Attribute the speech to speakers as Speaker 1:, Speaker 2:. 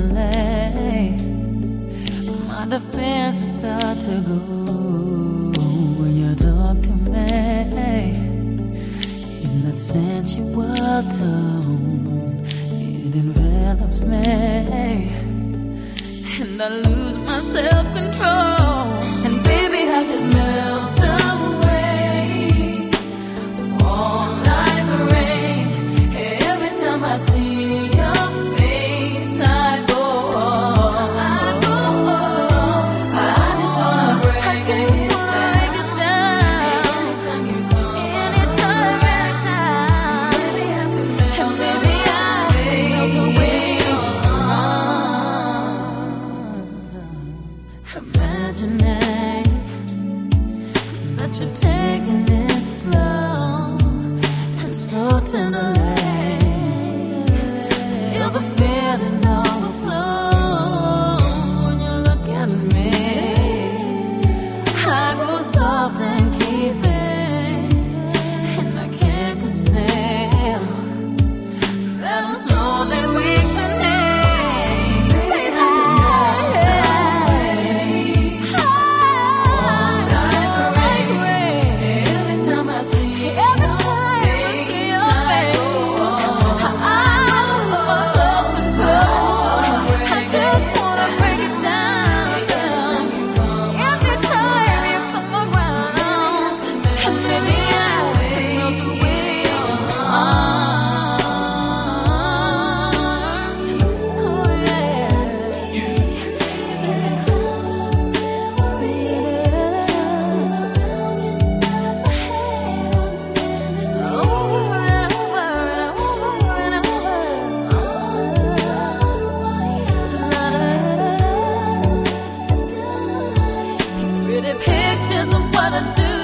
Speaker 1: delay, my defenses start to go. When you talk to me in that sensual tone, it envelops me, and I lose my self-control. Imagining that you're taking it slow and so tenderly. isn't what I do.